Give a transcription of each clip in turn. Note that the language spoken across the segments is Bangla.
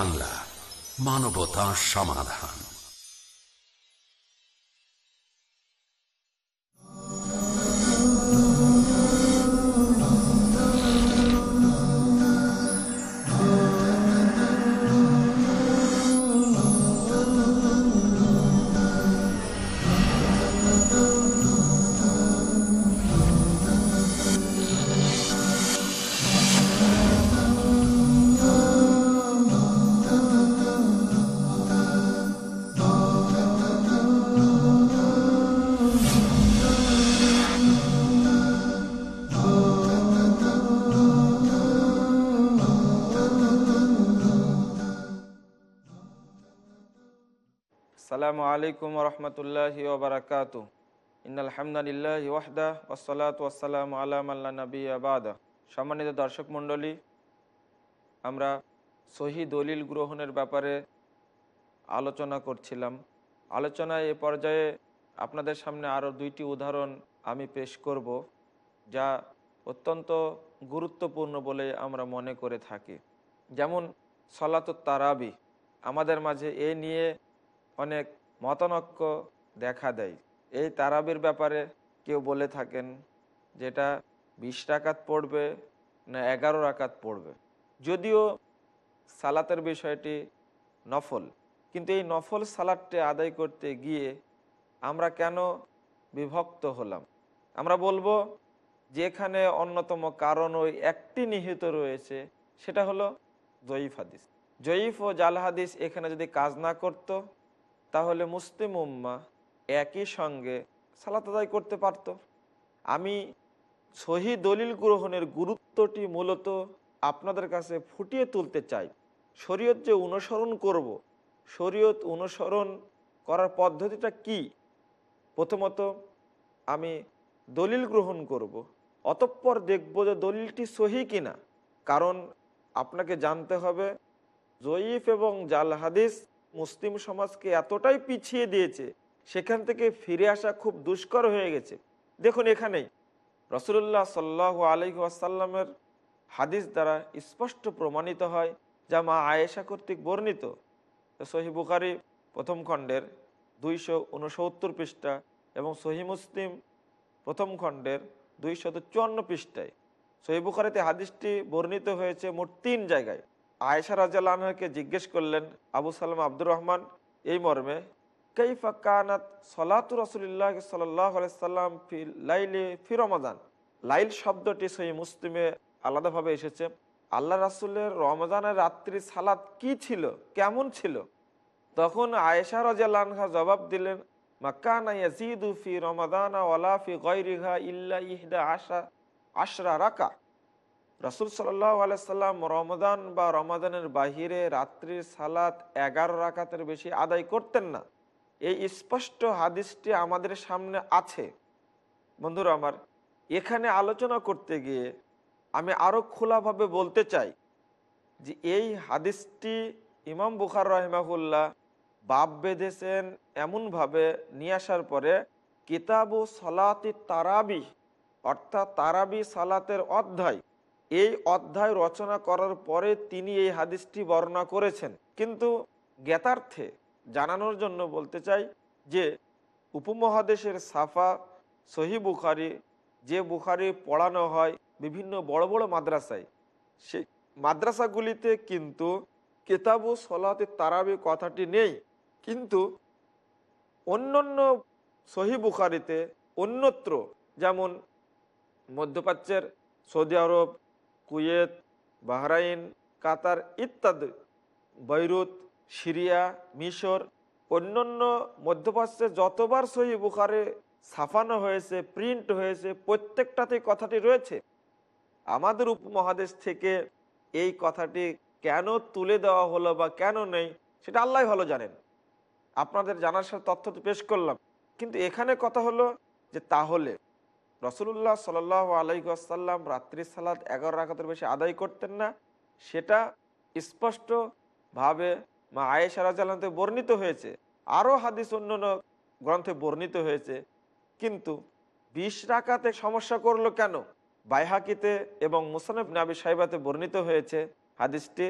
বাংলা মানবতা সমাধান। আলাইকুম রহমতুল্লাহ ওবরাকাত ইনালহামদুলিল্লাহ ওয়াহদা ওসলাত ওয়াসালাম আলাম আল্লাহ নবী আবাদা সম্মানিত দর্শক মণ্ডলী, আমরা সহি দলিল গ্রহণের ব্যাপারে আলোচনা করছিলাম। আলোচনায় এ পর্যায়ে আপনাদের সামনে আরও দুইটি উদাহরণ আমি পেশ করব, যা অত্যন্ত গুরুত্বপূর্ণ বলে আমরা মনে করে থাকি। যেমন সলাত তারাবি। আমাদের মাঝে এ নিয়ে অনেক মতানক্য দেখা দেয়। এই তারাবির ব্যাপারে কেউ বলে থাকেন যেটা বিশ রাকাত পড়বে না এগারো রাকাত পড়বে। যদিও সালাতের বিষয়টি নফল, কিন্তু এই নফল সালাদটি আদায় করতে গিয়ে আমরা কেন বিভক্ত হলাম? আমরা বলব যেখানে অন্যতম কারণ ওই একটি নিহিত রয়েছে, সেটা হলো জয়ীফ হাদিস। জয়ীফ ও জাল হাদিস এখানে যদি কাজ না করতো তাহলে মুসলিম উম্মা একই সঙ্গে সালাত আদায় করতে পারত আমি সহি দলিল গ্রহণের গুরুত্বটি মূলত আপনাদের কাছে ফুটিয়ে তুলতে চাই শরীয়ত যে অনুসরণ করব। শরীয়ত অনুসরণ করার পদ্ধতিটা কি প্রথমত, আমি দলিল গ্রহণ করব। অতঃপর দেখব যে দলিলটি সহি কিনা কারণ আপনাকে জানতে হবে, জয়ীফ এবং জাল হাদিস মুসলিম সমাজকে এতটাই পিছিয়ে দিয়েছে, সেখান থেকে ফিরে আসা খুব দুষ্কর হয়ে গেছে। দেখুন এখানেই রসুল্লাহ সাল্লাহ আলহি আসাল্লামের হাদিস দ্বারা স্পষ্ট প্রমাণিত হয় যা মা আয়েশা কর্তৃক বর্ণিত। সহি বুখারি প্রথম খণ্ডের দুইশো উনসত্তর পৃষ্ঠা এবং সহি মুসলিম প্রথম খণ্ডের দুইশত চুয়ান্ন পৃষ্ঠায়। সহি হাদিসটি বর্ণিত হয়েছে মোট তিন জায়গায়। আয়েশা রাজাকে জিজ্ঞেস করলেন, আবু সালাম, আব্দুর রহমান, এই মর্মে কৈফা কানাত সলাতু রসুল্লাহ সাল্লাম লাইলে ফি রমাদান? লাইল শব্দটি সেই মুসলিমে আলাদাভাবে এসেছে। আল্লাহ রাসুলের রমজানের রাত্রি সালাত কি ছিল? কেমন ছিল? তখন আয়েশা রাজা জবাব দিলেন মাকানা ইয়াজিদু ফি রমাদানা ওয়ালা ফি গৈরিহা ইল্লা ইহদা আশা, আশরা রাকা রসুল সাল্লাম রমদান বা রমাদানের বাহিরে রাত্রির সালাত এগারো রাকাতের বেশি আদায় করতেন না। এই স্পষ্ট হাদিসটি আমাদের সামনে আছে। বন্ধুরা আমার, এখানে আলোচনা করতে গিয়ে আমি আরও খোলাভাবে বলতে চাই যে এই হাদিসটি ইমাম বুখার রহমাহুল্লাহ বাপ বেঁধেছেন এমনভাবে নিয়ে আসার পরে কিতাবু সলাতি তারাবি, অর্থাৎ তারাবি সালাতের অধ্যায় এই অধ্যায় রচনা করার পরে তিনি এই হাদিসটি বর্ণনা করেছেন। কিন্তু জ্ঞাতার্থে জানানোর জন্য বলতে চাই যে, উপমহাদেশের সাফা, সহি বুখারি, যে বুখারি পড়ানো হয় বিভিন্ন বড় বড় মাদ্রাসায়, সে মাদ্রাসাগুলিতে কিন্তু কেতাবু সলাতে তারাবি কথাটি নেই। কিন্তু অন্যান্য সহি বুখারিতে অন্যত্র, যেমন মধ্যপ্রাচ্যের Saudi Arab Kuwait, Bahrain, Qatar ইত্যাদি, বৈরুত, সিরিয়া, মিশর, অন্যান্য মধ্যপ্রাচ্যে যতবার সহি বুখারে ছাপানো হয়েছে প্রিন্ট হয়েছে, প্রত্যেকটাতে কথাটি রয়েছে। আমাদের উপমহাদেশ থেকে এই কথাটি কেন তুলে দেওয়া হলো বা কেন নেই, সেটা আল্লাহ ভালো জানেন। আপনাদের জানার সাথে তথ্য পেশ করলাম। কিন্তু এখানে কথা হলো যে তাহলে রসুল্লাহ সাল আলাইসাল্লাম রাত্রি সালাদ এগারো রাখাতের বেশি আদায় করতেন না। সেটা স্পষ্টভাবে মা আয়েশা রাজাতে বর্ণিত হয়েছে। আরও হাদিস অন্য গ্রন্থে বর্ণিত হয়েছে। কিন্তু বিশ রাকাতে সমস্যা করল কেন? বাইহাকিতে এবং মুসানফ নাবি সাহেবাতে বর্ণিত হয়েছে হাদিসটি।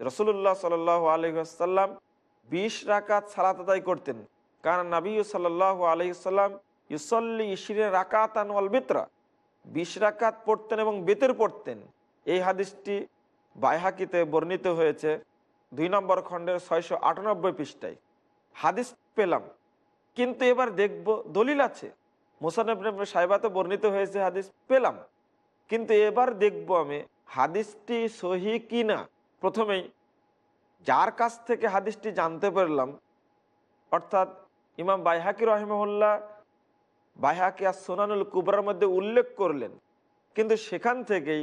রসুল্লাহ সাল আলহিহাসাল্লাম বিশ রাকাত সালাত আদায় করতেন। কারণ নবী সাল্লাহ আলহিসাল্লাম ইসল্লি ইশিরে রাকাত আনওয়াল বিতরা, বিশ রাকাত পড়তেন এবং বেতের পড়তেন। এই হাদিসটি বাইহাকিতে বর্ণিত হয়েছে দুই নম্বর খণ্ডের ছয়শো আটানব্বই পৃষ্ঠায়। হাদিস পেলাম, কিন্তু এবার দেখব দলিল আছে। মোসানব সাহেবাতে বর্ণিত হয়েছে হাদিস পেলাম, কিন্তু এবার দেখব আমি হাদিসটি সহি কি না। প্রথমেই, যার কাছ থেকে হাদিসটি জানতে পারলাম, অর্থাৎ ইমাম বাইহাকি রহমহল্লা বাইহাকি আর সোনানুল কুবরার মধ্যে উল্লেখ করলেন। কিন্তু সেখান থেকেই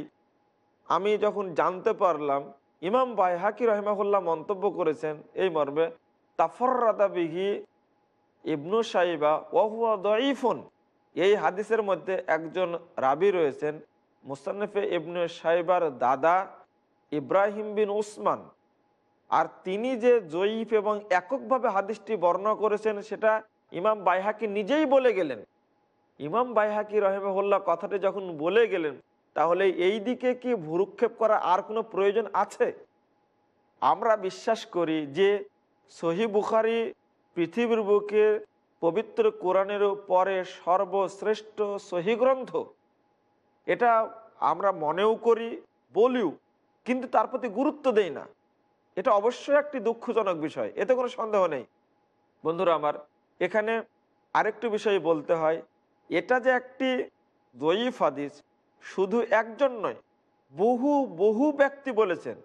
আমি যখন জানতে পারলাম, ইমাম বাইহাকি রহমাহুল্লাহ মন্তব্য করেছেন এই মর্মে, তাফররাদা বিহি ইবনু সাইবা ওহুয়া দইফুন এই হাদিসের মধ্যে একজন রাবি রয়েছেন, মুসান্নফে ইবনু সাইবার দাদা ইব্রাহিম বিন উসমান। আর তিনি যে জয়ীফ এবং এককভাবে হাদিসটি বর্ণনা করেছেন, সেটা ইমাম বাইহাকি নিজেই বলে গেলেন। ইমাম বাইহাকি রহেমহল্লা কথাটি যখন বলে গেলেন, তাহলে এই দিকে কি ভুরুক্ষেপ করা আর কোনো প্রয়োজন আছে? আমরা বিশ্বাস করি যে সহি বুখারি পৃথিবীর বুকে পবিত্র কোরআনের পরে সর্বশ্রেষ্ঠ সহি গ্রন্থ। এটা আমরা মনেও করি, বলিও, কিন্তু তার প্রতি গুরুত্ব দেই না। এটা অবশ্যই একটি দুঃখজনক বিষয়, এতে কোনো সন্দেহ নেই। বন্ধুরা আমার, এখানে আরেকটু বিষয় বলতে হয় এটা যে একটি দয়ীফ হাদিস, শুধু একজন নয়, বহু বহু ব্যক্তি বলেছেন।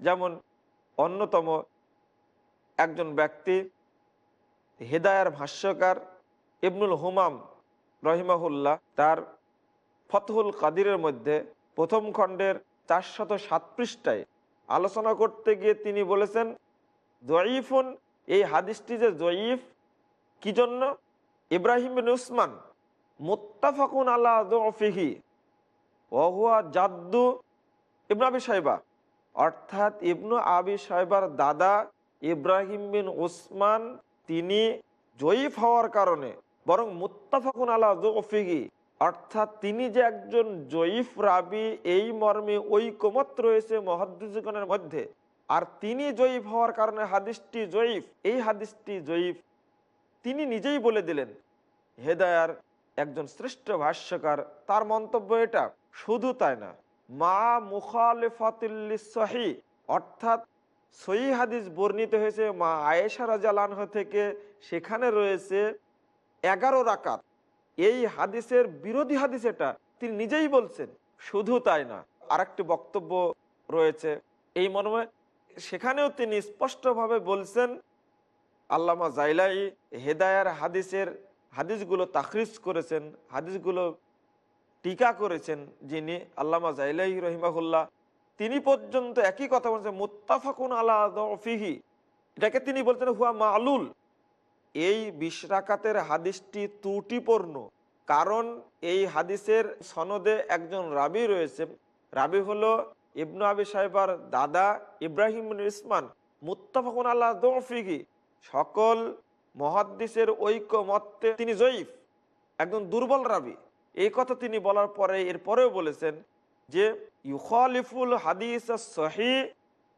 যেমন অন্যতম একজন ব্যক্তি, হেদায়ার ভাষ্যকার ইবনুল হুমাম রহিমাহুল্লাহ, তার ফতহুল কাদিরের মধ্যে প্রথম খণ্ডের চারশত সাত পৃষ্ঠায় আলোচনা করতে গিয়ে তিনি বলেছেন, জয়ীফুন, এই হাদিসটি যে জয়ীফ, কি জন্য? ইব্রাহিম বিন উসমান মোত্তাফাকুন আল্লাহ দফিহি ওহুয়া জাদ্দু ইবনু আবি সাহেবা অর্থাৎ ইবনু আবি সাহেবার দাদা ইব্রাহিম বিন উসমান, তিনি জয়ীফ হওয়ার কারণে বরং মুত্তাফাকুন আলা জফিহি অর্থাৎ তিনি যে একজন জয়ীফ রাবি, এই মর্মে ঐকমত রয়েছে মহাদ্দিসগণের মধ্যে। আর তিনি জয়ীফ হওয়ার কারণে হাদিসটি জয়ীফ, এই হাদিসটি জয়ীফ। তিনি নিজেই বলে দিলেন, হেদায়ার একজন শ্রেষ্ঠ ভাষ্যকার, তার মন্তব্য এটা, শুধু তাই না, মা মুখালেফাতিল্লি অর্থাৎ সহি হাদিস বর্ণিত হয়েছে, মা আয়েশা রাজালানহ থেকে, সেখানে রয়েছে এগারো রাকাত। এই হাদিসের বিরোধী হাদিস এটা, তিনি নিজেই বলছেন, শুধু তাই না আর একটি বক্তব্য রয়েছে, এই মর্মে সেখানেও তিনি স্পষ্টভাবে বলছেন, আল্লামা জাইলাই হেদায়ার হাদিসের হাদিসগুলো তাখরিজ করেছেন, হাদিসগুলো টিকা করেছেন যিনি আল্লামা জাইলাই রহিমাহুল্লাহ, তিনি পর্যন্ত একই কথা বলছেন, মুত্তাফাকুন আলাহি এটাকে তিনি বলছেন হুয়া মালুল। এই বিশরাকাতের হাদিসটি ত্রুটিপূর্ণ, কারণ এই হাদিসের সনদে একজন রাবি রয়েছে। রাবি হলো ইবনু আবি সাহেবার দাদা ইব্রাহিম ইসমান, মুত্তাফাকুন আল্লাহ দফিহি সকল মহাদ্দিসের মতে তিনি জয়ীফ, একজন দুর্বল রাবি। এই কথা তিনি বলার পরে এরপরেও বলেছেন যে, ইউখালিফুল হাদিস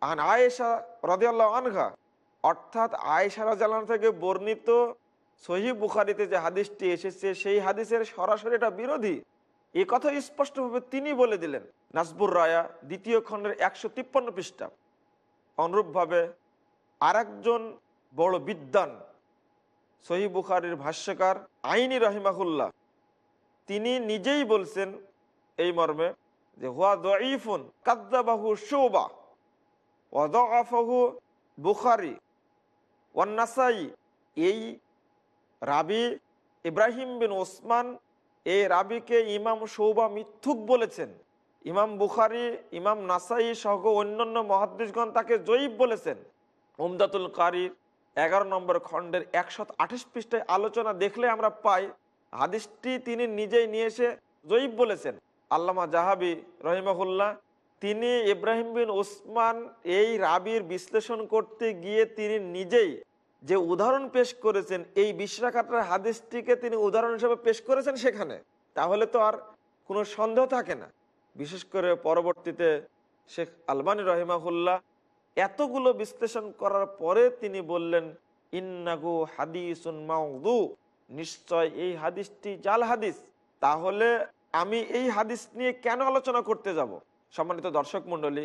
আন আয়েশা রদিয়াল্লাহ আনঘা অর্থাৎ আয়েশা রাজালান থেকে বর্ণিত সহি বুখারিতে যে হাদিসটি এসেছে, সেই হাদিসের সরাসরি এটা বিরোধী। এ কথা স্পষ্টভাবে তিনি বলে দিলেন, নাসবুর রায়া দ্বিতীয় খণ্ডের একশো তিপ্পান্ন পৃষ্ঠা। অনুরূপভাবে আরেকজন বড় বিদ্যান সহি বুখারির ভাষ্যকার আইনি রহিমাহুল্লাহ। তিনি নিজেই বলছেন এই মর্মে যে, হুয়া দইফুন কাদ্দাবাহু শোবা ওয়াদু বুখারি ওয়ান্নাসাই এই রাবি ইব্রাহিম বিন ওসমান, এই রাবিকে ইমাম সৌবা মিথ্যুক বলেছেন। ইমাম বুখারি, ইমাম নাসাই সহ অন্যান্য মহাদ্দিসগণ তাকে জয়ীব বলেছেন। উমদাতুল কারির এগারো নম্বর খণ্ডের একশত আঠাশ পৃষ্ঠায় আলোচনা দেখলে আমরা পাই, হাদিসটি তিনি নিজেই নিয়ে এসে জয়ীব বলেছেন। আল্লামা জাহাবি রহিমাহুল্লাহ, তিনি ইব্রাহিম বিন ওসমান এই রাবির বিশ্লেষণ করতে গিয়ে তিনি নিজেই যে উদাহরণ পেশ করেছেন, এই বিশ্রাকাটার হাদিসটিকে তিনি উদাহরণ হিসেবে পেশ করেছেন সেখানে, তাহলে তো আর কোনো সন্দেহ থাকে না। বিশেষ করে পরবর্তীতে শেখ আলবানী রহিমাহুল্লাহ এতগুলো বিশ্লেষণ করার পরে তিনি বললেন ইন্নাগু হাদিসুন মাউদু নিশ্চয় এই হাদিসটি জাল হাদিস। তাহলে আমি এই হাদিস নিয়ে কেন আলোচনা করতে যাব? সম্মানিত দর্শক মণ্ডলী,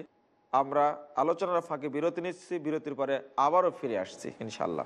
আমরা আলোচনার ফাঁকে বিরতি নিচ্ছি। বিরতির পরে আবারও ফিরে আসছি ইনশাল্লাহ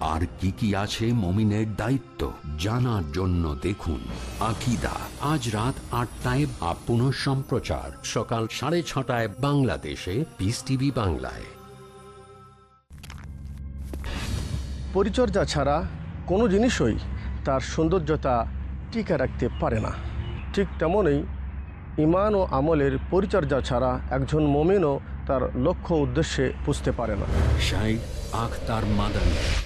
আর কি কি আছে মমিনের দায়িত্ব জানার জন্য দেখুন আকিদা। আজ রাত আটটায় আপন সম্প্রচার সকাল সাড়ে ছটায় বাংলাদেশে পিস টিভি বাংলায়। পরিচর্যা ছাড়া কোনো জিনিসই তার সৌন্দর্যতা টিকে রাখতে পারে না। ঠিক তেমনই ইমান ও আমলের পরিচর্যা ছাড়া একজন মমিনও তার লক্ষ্য উদ্দেশ্যে পুষতে পারে না। Akhtar Madani.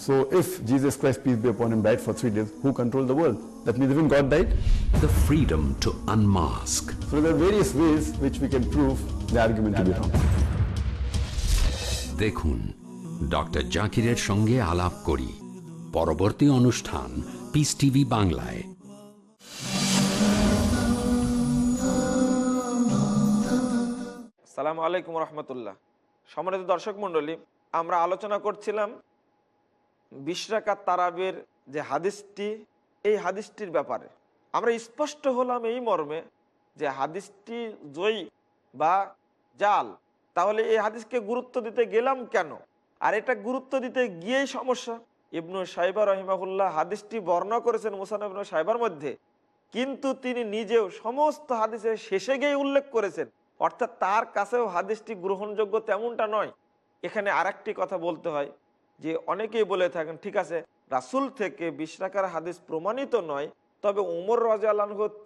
so if Jesus Christ, peace be upon him, died for three days, who controlled the world? That means even God died? the freedom to unmask So there are various ways which we can prove the argument to be wrong. দেখুন ডক্টর জাকিরের সঙ্গে আলাপ করি পরবর্তী অনুষ্ঠান পিস টিভি বাংলায় সালাম আলাইকুম রহমতুল্লাহ সম্মানিত দর্শক মণ্ডলী আমরা আলোচনা করছিলাম বিশরাকাত তারাবের যে হাদিসটি, এই হাদিসটির ব্যাপারে আমরা স্পষ্ট হলাম এই মর্মে যে হাদিসটি জয়ী বা জাল। তাহলে এই হাদিসকে গুরুত্ব দিতে গেলাম কেন? আর এটা গুরুত্ব দিতে গিয়েই সমস্যা। ইবনু সাইবা রহিমাহুল্লাহ হাদিসটি বর্ণনা করেছেন মুসান ইবনু সাইবার মধ্যে। কিন্তু তিনি নিজেও সমস্ত হাদিসের শেষে গিয়ে উল্লেখ করেছেন। অর্থাৎ তার কাছেও হাদিসটি গ্রহণযোগ্য তেমনটা নয়। এখানে আরেকটি কথা বলতে হয়। যে অনেকেই বলে থাকেন, ঠিক আছে, রাসুল থেকে বিশ্রাকার হাদিস প্রমাণিত নয়, তবে উমর রাজাহ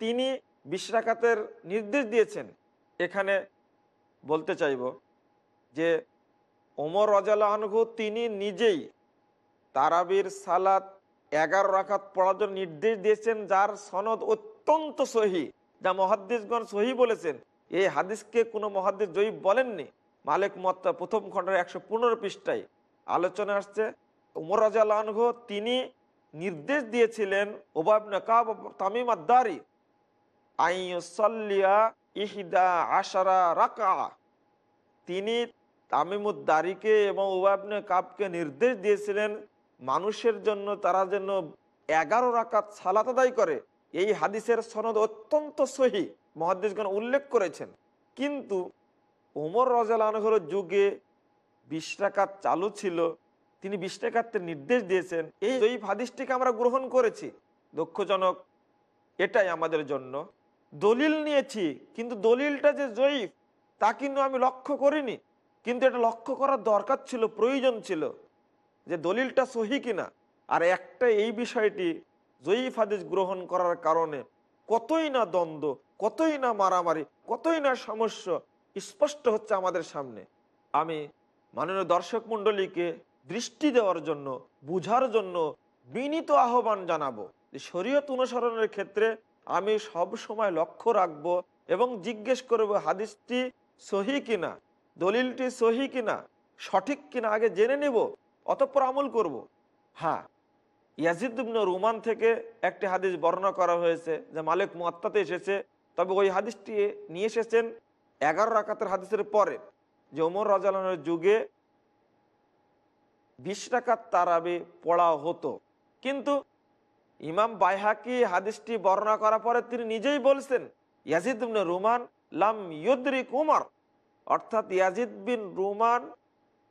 তিনি বিশ্রাকাতের নির্দেশ দিয়েছেন। এখানে বলতে চাইব যে ওমর রাজাহু তিনি নিজেই তারাবির সালাত এগারো রাখাত পড়ার জন্য নির্দেশ দিয়েছেন, যার সনদ অত্যন্ত সহি, যা মহাদ্দিসগণ সহি বলেছেন। এই হাদিসকে কোনো মহাদ্দিস জয়ী বলেননি? মালিক মত্তা প্রথম খণ্ডের একশো পনেরো পৃষ্ঠায় আলোচনা আসছে। উমর রাজাহ তিনি নির্দেশ দিয়েছিলেন ওবাব নকাব তামিম আদারি আইসল্লিয়া ইহিদা আশারা রাকা তিনি তামিমুদ্দারিকে এবং উবাবনে কাবকে নির্দেশ দিয়েছিলেন, মানুষের জন্য তারা যেন এগারো রাকাত সালাত আদায় করে। এই হাদিসের সনদ অত্যন্ত সহি মহাদিসগণ উল্লেখ করেছেন। কিন্তু ওমর রাজালহর যুগে বিশ রাকাত চালু ছিল তিনি বিশ রাকাতের নির্দেশ দিয়েছেন এই জয়ীফ হাদিসটিকে আমরা গ্রহণ করেছি। দুঃখজনক এটাই আমাদের জন্য। দলিল নিয়েছি কিন্তু দলিলটা যে জয়ীফ তা কিন্তু আমি লক্ষ্য করিনি। কিন্তু এটা লক্ষ্য করার দরকার ছিল প্রয়োজন ছিল যে দলিলটা সহি কিনা। আর একটা এই বিষয়টি জয়ীফ হাদিস গ্রহণ করার কারণে কতই না দ্বন্দ্ব কতই না মারামারি কতই না সমস্যা স্পষ্ট হচ্ছে আমাদের সামনে। আমি মাননীয় দর্শক মণ্ডলীকে দৃষ্টি দেওয়ার জন্য, বুঝার জন্য বিনীত আহ্বান জানাব যে শরীয়ত অনুসরণের ক্ষেত্রে আমি সব সময় লক্ষ্য রাখব এবং জিজ্ঞেস করব, হাদিসটি সহি কিনা, দলিলটি সহি কিনা, সঠিক কিনা আগে জেনে নেব, অতঃপর আমল করব। হ্যাঁ ইয়াজিদুবন রুমান থেকে একটি হাদিস বর্ণনা করা হয়েছে যে মালিক মুয়াত্তাতে এসেছে, তবে ওই হাদিসটি নিয়ে এসেছেন এগারো রাকাতের হাদিসের পরে যে ওমর রাজালানের যুগে বিশ রাকাত তারাবি পড়া হতো। কিন্তু ইমাম বাইহাকি হাদিসটি বর্ণনা করার পরে তিনি নিজেই বলছেন, ইয়াজিদ বিন রুমান লাম ইয়দ্রিক উমর। অর্থাৎ ইয়াজিদ বিন রুমান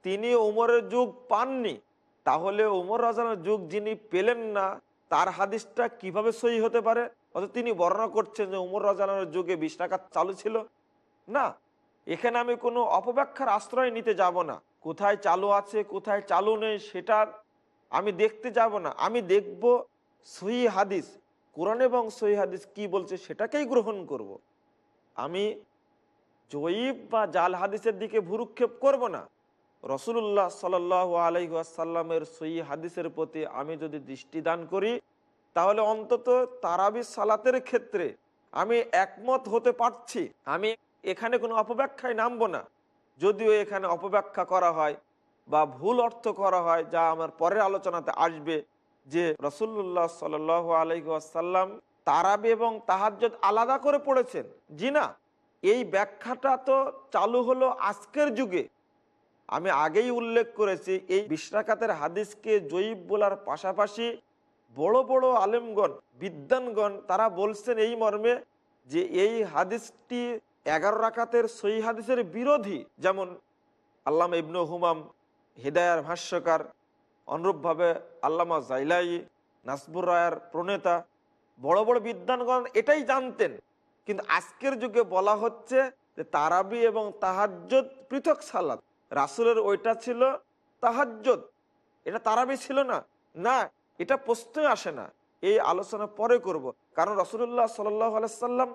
তিনি উমরের যুগ পাননি। তাহলে উমর রাজানের যুগ যিনি পেলেন না, তার হাদিসটা কীভাবে সহি হতে পারে? অথচ তিনি বর্ণনা করছেন যে উমর রাজানের যুগে বিশ টাকা চালু ছিল। না এখানে আমি কোনো অপব্যাখ্যার আশ্রয় নিতে যাব না। কোথায় চালু আছে, কোথায় চালু নেই সেটার আমি দেখতে যাব না। আমি দেখব সহি হাদিস, কোরআন এবং সহি হাদিস কি বলছে সেটাকেই গ্রহণ করব। আমি জয়ীব বা জাল হাদিসের দিকে ভুরুক্ষেপ করব না। রসুল্লাহ সাল আলাইসাল্লামের সহি হাদিসের প্রতি আমি যদি দৃষ্টি দান করি, তাহলে অন্তত তারাবি সালাতের ক্ষেত্রে আমি একমত হতে পারছি। আমি এখানে কোনো অপব্যাখ্যায় নামবো না। যদিও এখানে অপব্যাখ্যা করা হয় বা ভুল অর্থ করা হয়, যা আমার পরের আলোচনাতে আসবে, যে রসুল্লাহ সাল আলাইসাল্লাম তারাবি এবং তাহাজ্জত আলাদা করে পড়েছেন। জি না, এই ব্যাখ্যাটা তো চালু হলো আজকের যুগে। আমি আগেই উল্লেখ করেছি, এই বিশ্রাকাতের হাদিসকে জয়ীব বলার পাশাপাশি বড় বড় আলেমগণ বিদ্যানগণ তারা বলছেন এই মর্মে যে এই হাদিসটি এগারো রাকাতের সই হাদিসের বিরোধী, যেমন আল্লাম ইবনু হুমাম, হৃদয়ার ভাষ্যকার, অনুরূপভাবে আল্লামা জাইলাই নাসবুর রায়ের প্রণেতা, বড় বড় বিদ্যানগণ এটাই জানতেন। কিন্তু আজকের যুগে বলা হচ্ছে যে তারাবি এবং তাহাজ্জত পৃথক সালাদ রাসুলের ওইটা ছিল তাহাজ্জত এটা তারাবি ছিল না। না, এটা প্রশ্নই আসে না। এই আলোচনা পরে করব। কারণ রসুল্লাহ সাল্লাম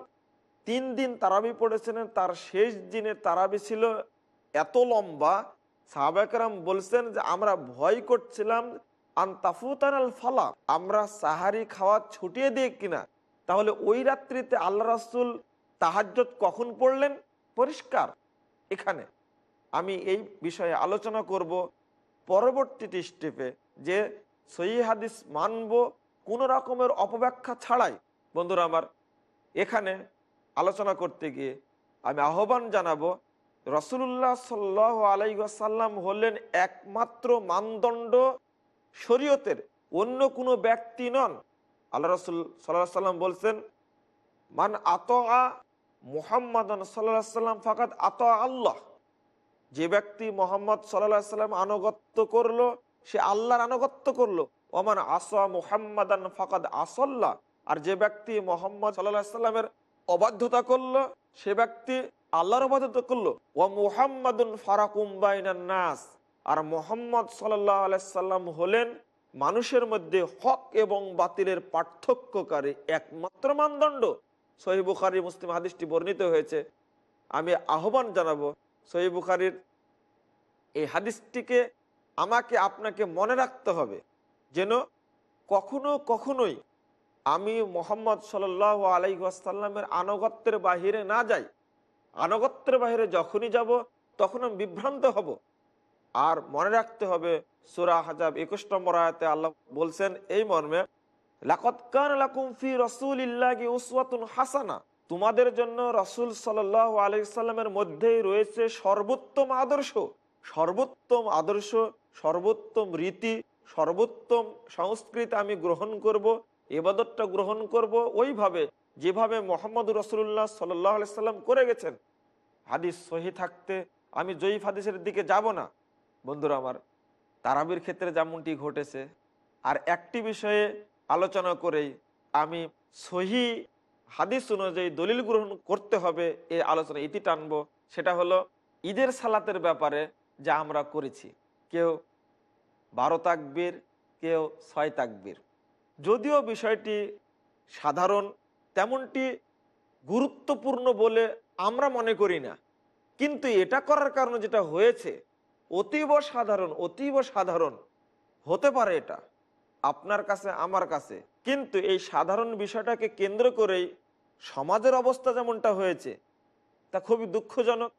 তিন দিন তারাবি পড়েছিলেন, তার শেষ দিনের তারাবি ছিল এত লম্বা। সাহাবাকরাম বলছেন যে, আমরা ভয় করছিলাম ফালা, আমরা সাহারি খাওয়া ছুটিয়ে দিই কিনা? তাহলে ওই রাত্রিতে আল্লাহ রাসুল তাহাজ্জত কখন পড়লেন? পরিষ্কার, এখানে। আমি এই বিষয়ে আলোচনা করব পরবর্তী স্টেপে যে সহি হাদিস মানব কোনো রকমের অপব্যাখ্যা ছাড়াই। বন্ধুরা আমার, এখানে আলোচনা করতে গিয়ে আমি আহ্বান জানাব রসুল্লাহ সাল্লাহ আলাইসাল্লাম হলেন একমাত্র মানদণ্ড শরীয়তের, অন্য কোনো ব্যক্তি নন। আল্লাহ রসুল সাল্লাহ সাল্লাম বলছেন, মান আত মুহাম্মদ সাল্লাহ সাল্লাম ফাকাত আত আল্লাহ। যে ব্যক্তি মোহাম্মদ সাল্লাহ সাল্লাম আনুগত্য করল, সে আল্লাহর আনুগত্য করল। ওমান আসা মুহাম্মাদান ফাকাদ আসল্লাহ আর যে ব্যক্তি মোহাম্মদ সাল্লাহ সাল্লামের অবাধ্যতা করল, সে ব্যক্তি আল্লাহর অবাধ্যতা করল। ও মুহাম্মাদুন ফারাকুম্বাইনান নাস। আর মোহাম্মদ সাল্লাহ আলাইসাল্লাম হলেন মানুষের মধ্যে হক এবং বাতিলের পার্থক্যকারী একমাত্র মানদণ্ড। সহি বুখারি মুসলিম হাদিসটি বর্ণিত হয়েছে। আমি আহ্বান জানাব, সহি বুখারির এই হাদিসটিকে আমাকে আপনাকে মনে রাখতে হবে, যেন কখনো কখনোই আমি মোহাম্মদ সাল আলাইসাল্লামের আনুগত্যের বাহিরে না যাই, আনুগত্যের বাহিরে যখনই যাব, তখন আমি বিভ্রান্ত হব। আর মনে রাখতে হবে, সুরা হাজাব একুশ নম্বর আয়াতে আল্লাহ বলছেন, এই মর্মে হাসানা। তোমাদের জন্য রসুল সাল্লাহ আলাইসাল্লামের মধ্যেই রয়েছে সর্বোত্তম আদর্শ। সর্বোত্তম আদর্শ, সর্বোত্তম রীতি, সর্বোত্তম সংস্কৃতি আমি গ্রহণ করব। এবাদতটা গ্রহণ করব ওইভাবে, যেভাবে মোহাম্মদ রসুল্লাহ সাল্লাহ আলাইসাল্লাম করে গেছেন। হাদিস সহি থাকতে আমি জয়ীফ হাদিসের দিকে যাব না। বন্ধুরা আমার, তারাবির ক্ষেত্রে যেমনটি ঘটেছে, আর একটি বিষয়ে আলোচনা করেই আমি সহি হাদিস অনুযায়ী দলিল গ্রহণ করতে হবে এই আলোচনা ইতি টানবো, সেটা হলো ঈদের সালাতের ব্যাপারে যা আমরা করেছি। কেউ বারো তাকবির, কেউ ছয় তাকবির। যদিও বিষয়টি সাধারণ, তেমনটি গুরুত্বপূর্ণ বলে আমরা মনে করি না কিন্তু এটা করার কারণে যেটা হয়েছে, অতীব সাধারণ অতীব সাধারণ হতে পারে এটা, আপনার কাছে, আমার কাছে কিন্তু এই সাধারণ বিষয়টাকে কেন্দ্র করেই সমাজের অবস্থা যেমনটা হয়েছে, তা খুবই দুঃখজনক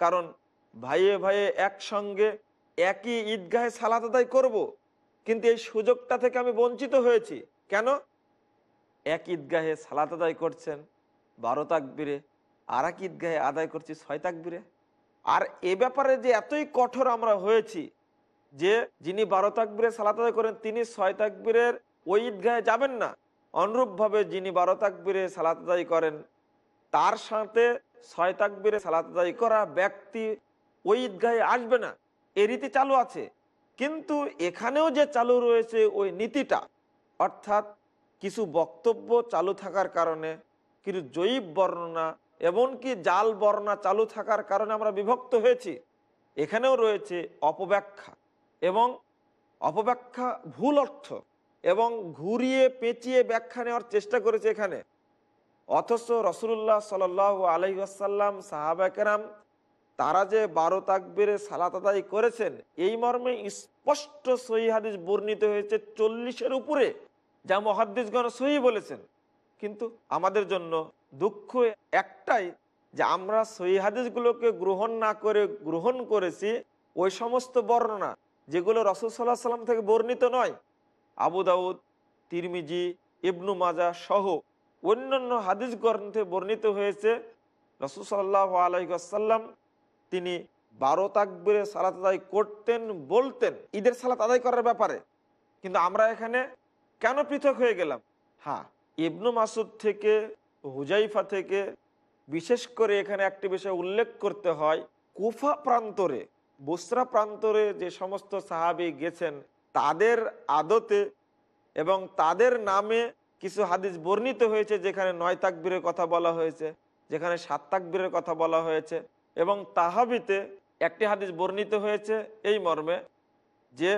কারণ ভাইয়ে ভাইয়ে একসঙ্গে একই ঈদগাহে সালাত আদায় করব। কিন্তু এই সুযোগটা থেকে আমি বঞ্চিত হয়েছি। কেন? এক ঈদগাহে সালাত আদায় করছেন বারো তাকবিরে, আর এক ঈদগাহে আদায় করছি ছয় তাকবিরে। আর এ ব্যাপারে যে এতই কঠোর আমরা হয়েছি যে যিনি বারো তাকবিরে সালাত আদায় করেন, তিনি ছয় তাকবিরের ওই ঈদগাহে যাবেন না। অনুরূপভাবে যিনি বারো তাকবিরে সালাত আদায় করেন, তার সাথে ছয় তাকবিরে সালাত আদায় করা ব্যক্তি ওই ঈদগাহে আসবে না। এ রীতি চালু আছে। কিন্তু এখানেও যে চালু রয়েছে ওই নীতিটা, অর্থাৎ কিছু বক্তব্য চালু থাকার কারণে, কিছু জৈব বর্ণনা এমনকি জাল বর্ণনা চালু থাকার কারণে আমরা বিভক্ত হয়েছি। এখানেও রয়েছে অপব্যাখ্যা এবং অপব্যাখ্যা ভুল অর্থ এবং ঘুরিয়ে পেঁচিয়ে ব্যাখ্যা নেওয়ার চেষ্টা করেছে এখানে। অথচ রসুল্লাহ সাল আলহিহাসাল্লাম সাহাবাকেরাম তারা যে বারো তাকবিরে সালাত আদায় করেছেন, এই মর্মে স্পষ্ট সহি হাদিস বর্ণিত হয়েছে চল্লিশের উপরে, যা মহাদ্দিসগণ সহি বলেছেন। কিন্তু আমাদের জন্য দুঃখ একটাই যে আমরা সহি হাদিসগুলোকে গ্রহণ না করে গ্রহণ করেছি, ওই সমস্ত বর্ণনা যেগুলো রসুল সাল্লাহ সাল্লাম থেকে বর্ণিত নয়, আবু দাউদ, তিরমিজি, ইবনু মাজা সহ অন্যান্য হাদিস গ্রন্থে বর্ণিত হয়েছে, রসুল সাল্লাহ আলহিসাল্লাম তিনি বারো তাকবিরে সালাত আদায় করতেন, বলতেন। ঈদের সালাত আদায় করার ব্যাপারে। কিন্তু আমরা এখানে কেন পৃথক হয়ে গেলাম? হ্যাঁ ইবনু মাসুদ থেকে, হুজাইফা থেকে বিশেষ করে এখানে একটি বিষয় উল্লেখ করতে হয়। কুফা প্রান্তরে, বুসরা প্রান্তরে যে সমস্ত সাহাবি গেছেন, তাদের আদতে এবং তাদের নামে কিছু হাদিস বর্ণিত হয়েছে, যেখানে নয় তাকবীরের কথা বলা হয়েছে, যেখানে সাত তাকবীরের কথা বলা হয়েছে। এবং তাহাবিতে একটি হাদিস বর্ণিত হয়েছে এই মর্মে যে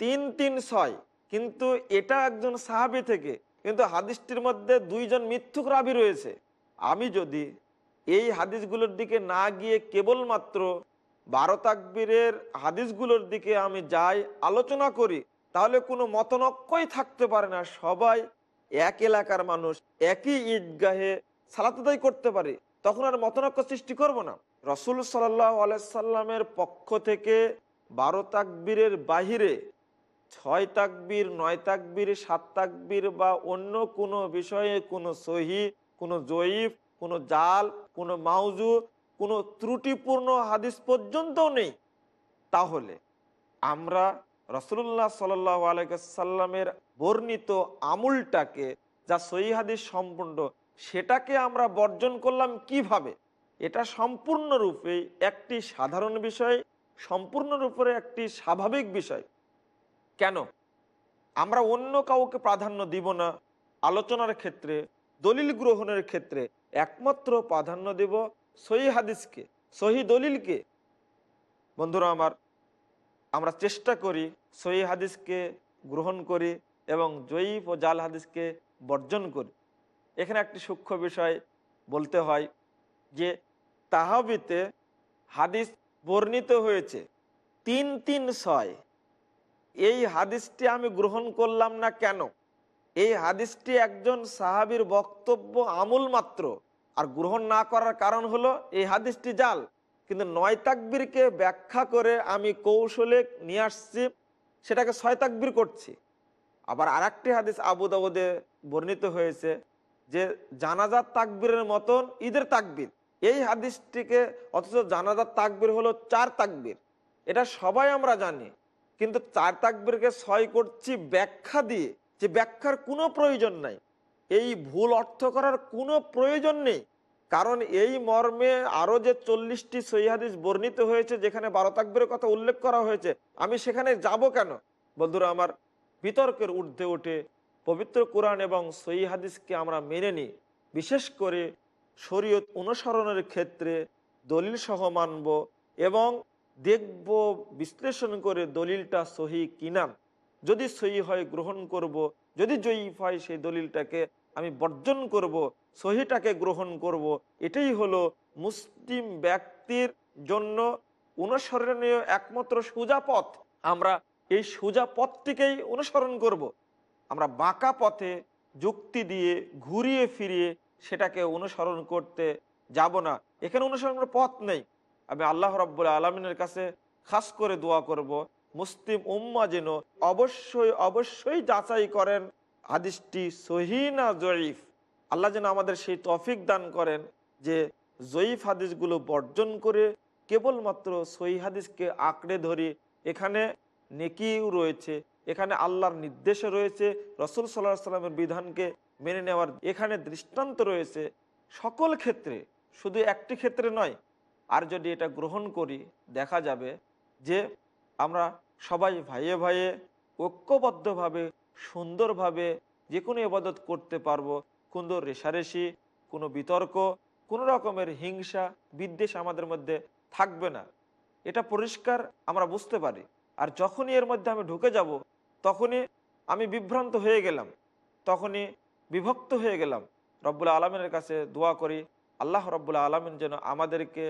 তিন তিন ছয়, কিন্তু এটা একজন সাহাবি থেকে, কিন্তু হাদিসটির মধ্যে দুইজন মিথ্যুক রাবি রয়েছে। আমি যদি এই হাদিসগুলোর দিকে না গিয়ে কেবলমাত্র বারো তাকবীরের হাদিসগুলোর দিকে আমি যাই আলোচনা করি, তাহলে কোনো মতনক্যই থাকতে পারে না। সবাই এক এলাকার মানুষ, একই ঈদগাহে সালাতদাই করতে পারে, তখন আর মতনক্য সৃষ্টি করব না। রসুল সাল্লাহ আলাইসাল্লামের পক্ষ থেকে বারো তাকবীরের বাহিরে ছয় তাকবীর, নয় তাকবীর, সাত তাকবীর বা অন্য কোনো বিষয়ে কোনো সহি, কোনো জয়ীফ, কোনো জাল, কোনো মাউজু কোনো ত্রুটিপূর্ণ হাদিস পর্যন্তও নেই। তাহলে আমরা রসুল্লাহ সাল আলাইসাল্লামের বর্ণিত আমুলটাকে, যা সহি হাদিস সম্পূর্ণ, সেটাকে আমরা বর্জন করলাম কীভাবে? এটা সম্পূর্ণরূপে একটি সাধারণ বিষয়, সম্পূর্ণরূপে একটি স্বাভাবিক বিষয়। কেন? আমরা অন্য কাউকে প্রাধান্য দিব না। আলোচনার ক্ষেত্রে, দলিল গ্রহণের ক্ষেত্রে একমাত্র প্রাধান্য দেব সহি হাদিসকে, সহি দলিলকে। বন্ধুরা আমার, আমরা চেষ্টা করি সহি হাদিসকে গ্রহণ করি এবং জয়ীফ ও জাল হাদিসকে বর্জন করি। এখানে একটি সূক্ষ্ম বিষয় বলতে হয় যে তাহাবিতে হাদিস বর্ণিত হয়েছে। তিন তিন ছয়। এই হাদিসটি আমি গ্রহণ করলাম না কেন? এই হাদিসটি একজন সাহাবির বক্তব্য আমূল মাত্র। আর গ্রহণ না করার কারণ হলো এই হাদিসটি জাল। কিন্তু নয় তাকবীরকে ব্যাখ্যা করে আমি কৌশলে নিয়ে আসছি, সেটাকে ছয় তাকবীর করছি। আবার আর একটি হাদিস আবু দাবুদে বর্ণিত হয়েছে যে, জানাজার তাকবীরের মতন ঈদের তাকবীর। এই হাদিসটিকে অথচ জানাজার তাকবীর হলো চার তাকবীর। এটা সবাই আমরা জানি, কিন্তু চার তাকবীরকে ছয় করছি ব্যাখ্যা দিয়ে যে ব্যাখ্যার কোনো প্রয়োজন নাই। এই ভুল অর্থ করার কোনো প্রয়োজন নেই, কারণ এই মর্মে আরও যে চল্লিশটি সৈহাদিস বর্ণিত হয়েছে, যেখানে বারো তাকবীরের কথা উল্লেখ করা হয়েছে, আমি সেখানে যাব কেন? বন্ধুরা, আমার বিতর্কের ঊর্ধ্বে উঠে পবিত্র কোরআন এবং সহি হাদিসকে আমরা মেনে নিই। বিশেষ করে শরীয়ত অনুসরণের ক্ষেত্রে দলিল সহ মানব এবং দেখব, বিশ্লেষণ করে দলিলটা সহি কিনা যদি সহি হয়, গ্রহণ করব। যদি জয়ীফ হয়, সেই দলিলটাকে আমি বর্জন করব। সহিটাকে গ্রহণ করব। এটাই হলো মুসলিম ব্যক্তির জন্য অনুসরণীয় একমাত্র সোজা পথ আমরা এই সোজা পথটিকেই অনুসরণ করব। আমরা বাঁকা পথে যুক্তি দিয়ে, ঘুরিয়ে ফিরিয়ে সেটাকে অনুসরণ করতে যাব না। এখানে অনুসরণের পথ নেই। আমি আল্লাহ রব্বুল আলমিনের কাছে খাস করে দোয়া করব, মুসলিম উম্মা যেন অবশ্যই অবশ্যই যাচাই করেন, হাদিসটি সহিনা জয়ীফ? আল্লাহ যেন আমাদের সেই তফিক দান করেন যে জয়ীফ হাদিসগুলো বর্জন করে কেবলমাত্র সহি হাদিসকে আঁকড়ে ধরি। এখানে নেকিও রয়েছে, এখানে আল্লাহর নির্দেশে রয়েছে, রসুল সাল্লাহ সাল্লামের বিধানকে মেনে নেওয়ার এখানে দৃষ্টান্ত রয়েছে সকল ক্ষেত্রে, শুধু একটি ক্ষেত্রে নয়। আর যদি এটা গ্রহণ করি, দেখা যাবে যে আমরা সবাই ভাইয়ে ভাইয়ে ঐক্যবদ্ধভাবে, সুন্দরভাবে যে কোনো ইবাদত করতে পারব। কোনো রেশারেশি, কোনো বিতর্ক, কোনো রকমের হিংসা, বিদ্বেষ আমাদের মধ্যে থাকবে না। এটা পরিষ্কার আমরা বুঝতে পারি। আর যখনই এর মধ্যে আমি ঢুকে যাব, তখনই আমি বিভ্রান্ত হয়ে গেলাম। তখনই বিভক্ত হয়ে গেলাম। রব্বুল্লা আলমিনের কাছে দোয়া করি, আল্লাহ রব্বুল্লা আলমিন যেন আমাদেরকে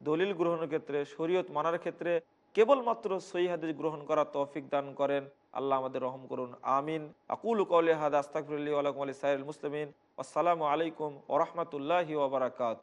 দলিল গ্রহণের ক্ষেত্রে, শরীয়ত মানার ক্ষেত্রে কেবলমাত্র সই হাদিস গ্রহণ করার তৌফিক দান করেন। আল্লাহ আমাদের রহম করুন। আমিন। আকুল কৌল হাদ আলকুম আলী সাইল মুসলিমিন। আসসালামু আলাইকুম ওরহমতুল্লাহি ওবরাকাত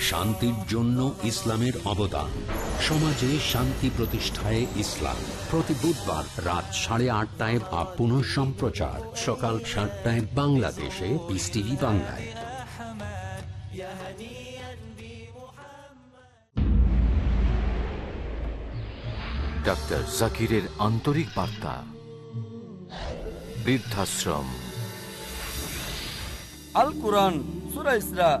শান্তির জন্য ইসলামের অবদান। সমাজে শান্তি প্রতিষ্ঠায় ইসলাম। প্রতি বুধবার রাত সাড়ে আটটায় বা পুনঃ সম্প্রচার। সকাল সাতটায় বাংলাদেশে পিস টিভি বাংলায়। ডাক্তার জাকিরের আন্তরিক বার্তা। বৃদ্ধাশ্রম। আল কোরআন সুরা ইসরা